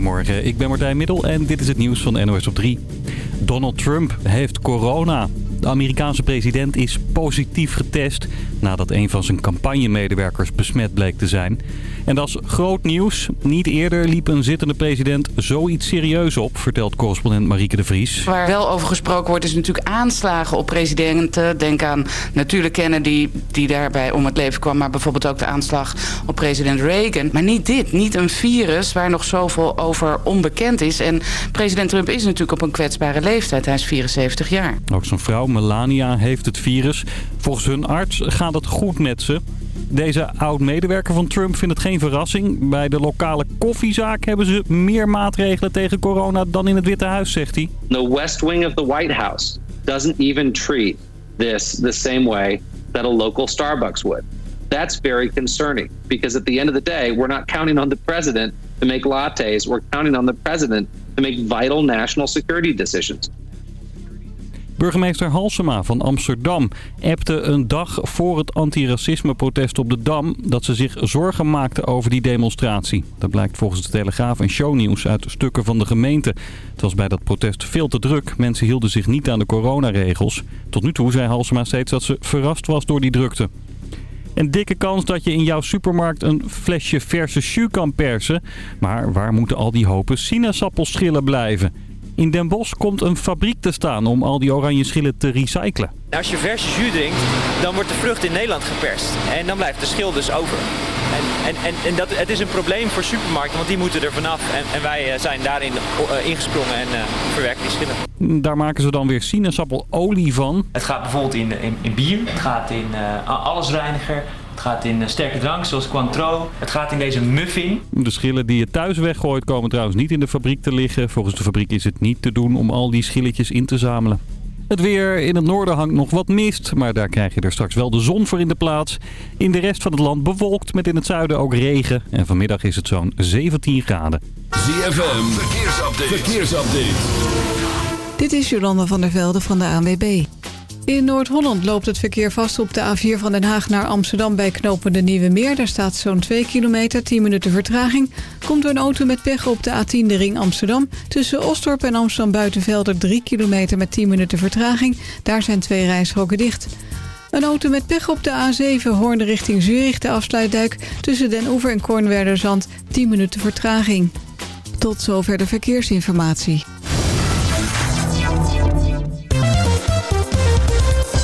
Goedemorgen, ik ben Martijn Middel en dit is het nieuws van NOS op 3. Donald Trump heeft corona. De Amerikaanse president is positief getest nadat een van zijn campagnemedewerkers besmet bleek te zijn. En dat is groot nieuws. Niet eerder liep een zittende president zoiets serieus op, vertelt correspondent Marieke de Vries. Waar wel over gesproken wordt is natuurlijk aanslagen op presidenten. Denk aan natuurlijk Kennedy die daarbij om het leven kwam, maar bijvoorbeeld ook de aanslag op president Reagan. Maar niet dit, niet een virus waar nog zoveel over onbekend is. En president Trump is natuurlijk op een kwetsbare leeftijd. Hij is 74 jaar. Ook zijn vrouw Melania heeft het virus. Volgens hun arts gaat het goed met ze. Deze oud-medewerker van Trump vindt het geen verrassing. Bij de lokale koffiezaak hebben ze meer maatregelen tegen corona dan in het Witte Huis, zegt hij. The West Wing of the White House doesn't even treat this the same way that a local Starbucks would. That's very concerning because at the end of the day, we're not counting on the president to make lattes. We're counting on the president to make vital national security decisions. Burgemeester Halsema van Amsterdam appte een dag voor het antiracisme-protest op de Dam... dat ze zich zorgen maakte over die demonstratie. Dat blijkt volgens de Telegraaf en shownieuws uit stukken van de gemeente. Het was bij dat protest veel te druk. Mensen hielden zich niet aan de coronaregels. Tot nu toe zei Halsema steeds dat ze verrast was door die drukte. Een dikke kans dat je in jouw supermarkt een flesje verse jus kan persen. Maar waar moeten al die hopen sinaasappelschillen blijven? In Den Bosch komt een fabriek te staan om al die oranje schillen te recyclen. Als je verse jus drinkt, dan wordt de vrucht in Nederland geperst. En dan blijft de schil dus over. En, en, en, en dat, het is een probleem voor supermarkten, want die moeten er vanaf. En, en wij eh, zijn daarin uh, ingesprongen en uh, verwerken die schillen. Daar maken ze dan weer sinaasappel-olie van. Het gaat bijvoorbeeld in, in, in bier, het gaat in allesreiniger, het gaat in sterke drank zoals Cointreau. Het gaat in deze muffin. De schillen die je thuis weggooit komen trouwens niet in de fabriek te liggen. Volgens de fabriek is het niet te doen om al die schilletjes in te zamelen. Het weer in het noorden hangt nog wat mist, maar daar krijg je er straks wel de zon voor in de plaats. In de rest van het land bewolkt met in het zuiden ook regen. En vanmiddag is het zo'n 17 graden. ZFM, verkeersupdate. verkeersupdate. Dit is Jolanda van der Velde van de ANWB. In Noord-Holland loopt het verkeer vast op de A4 van Den Haag naar Amsterdam bij knopende Nieuwe Meer. Daar staat zo'n 2 kilometer, 10 minuten vertraging. Komt er een auto met pech op de A10 de ring Amsterdam. Tussen Ostorp en Amsterdam Buitenvelder 3 kilometer met 10 minuten vertraging. Daar zijn twee rijstroken dicht. Een auto met pech op de A7 Hoorn richting Zurich, de afsluitduik. Tussen Den Oever en Kornwerderzand 10 minuten vertraging. Tot zover de verkeersinformatie.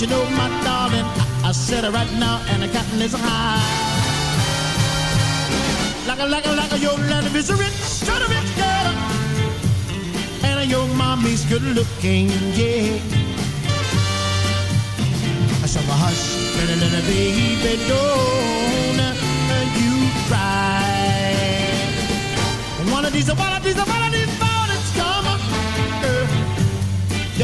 you know, my darling? I, said it right now, and the cotton is high. Like a, like a, like a, your land is a rich, kind of rich girl. And your mommy's good looking, yeah. So hush, little, little baby, don't you cry. I'm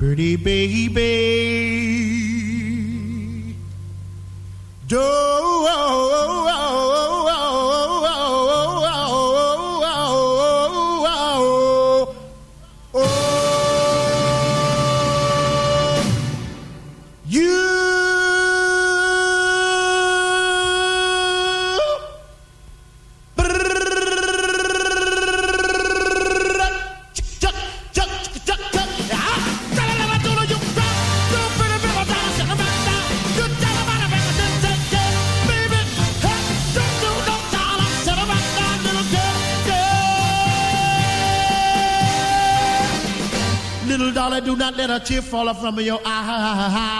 Pretty baby. fall from your eyes.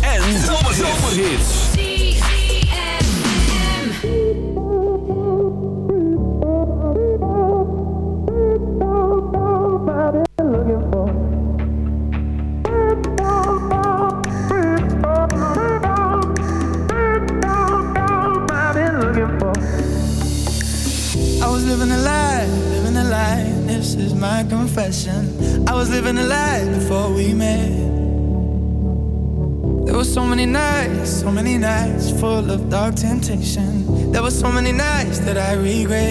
I regret.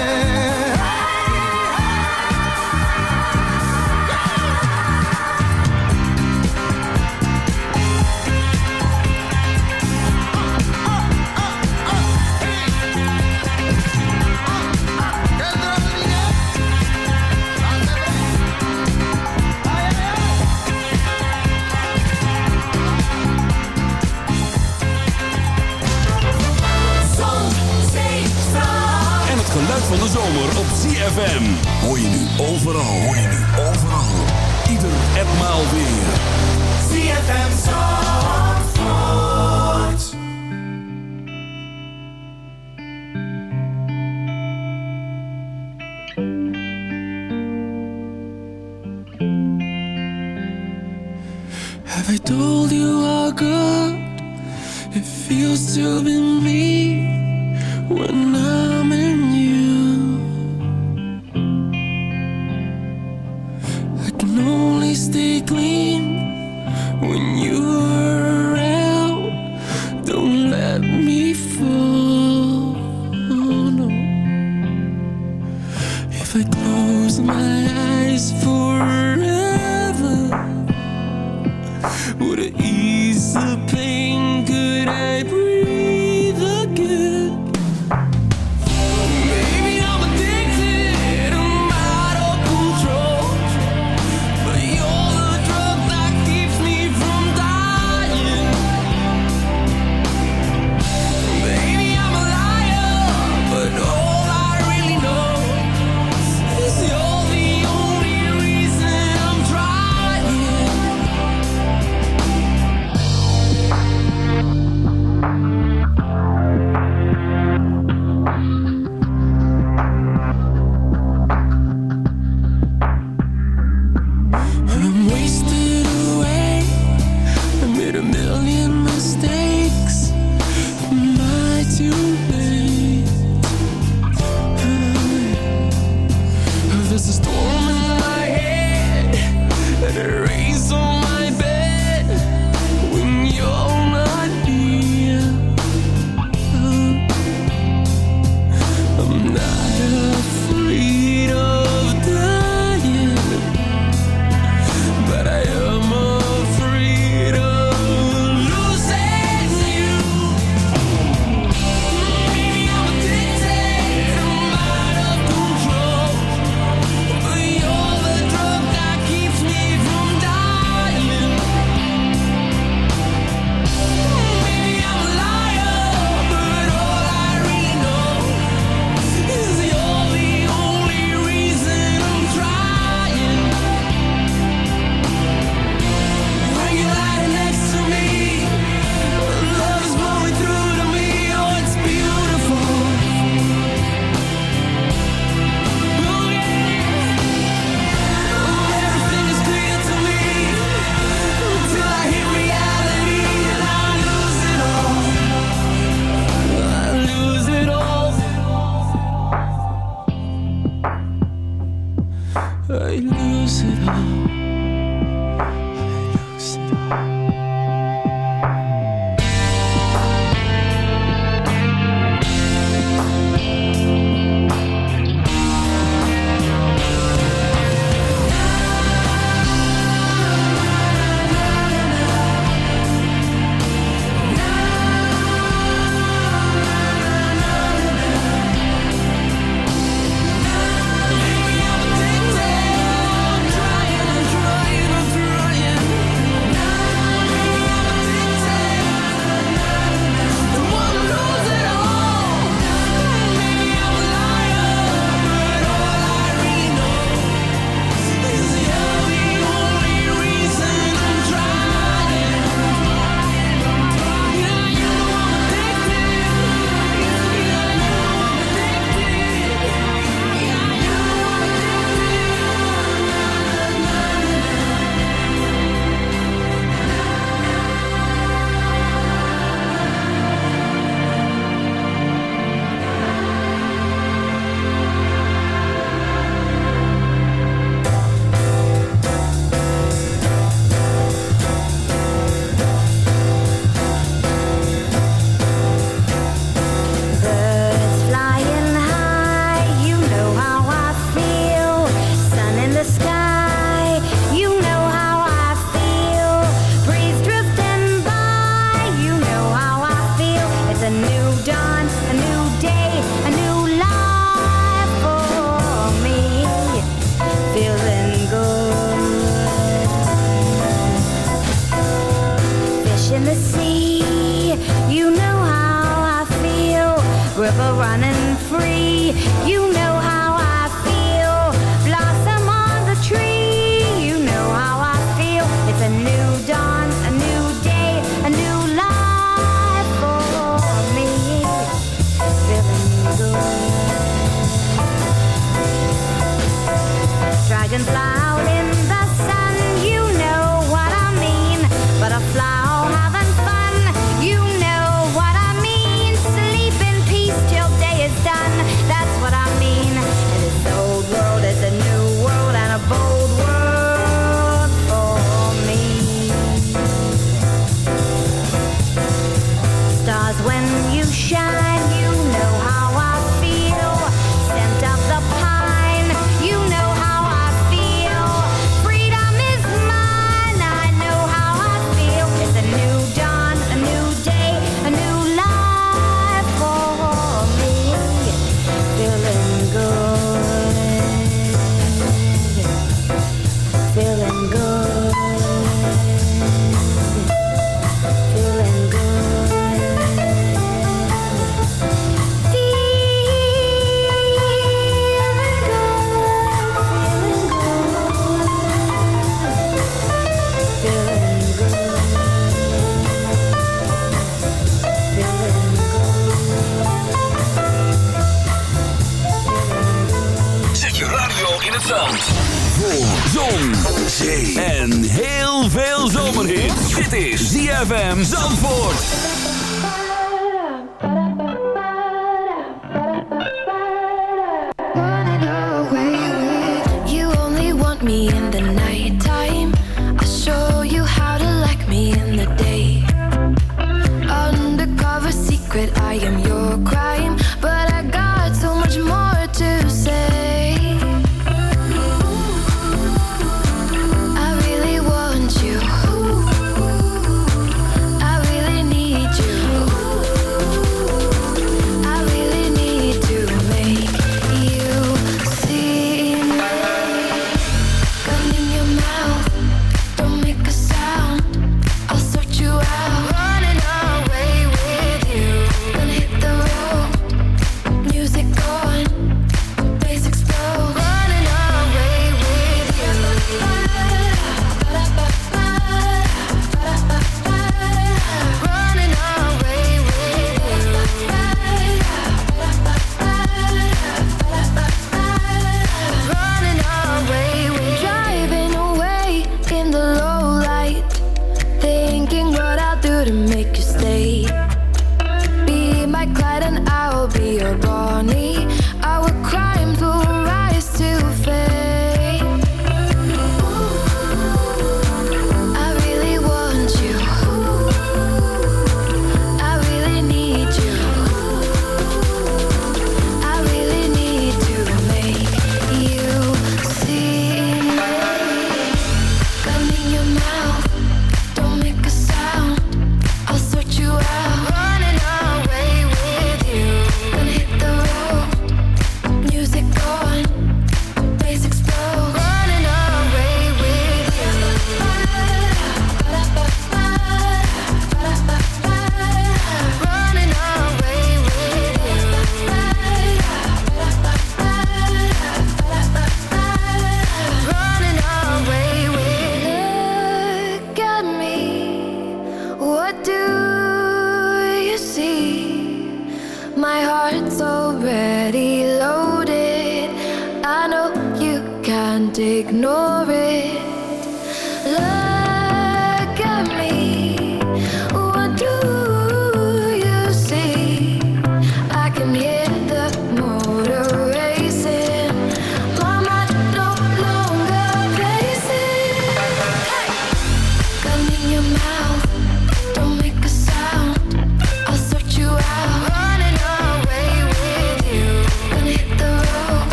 zomer op CFM. Hoor je nu overal. Hoor je nu overal. Ieder en maal weer. CFM Zandvoort.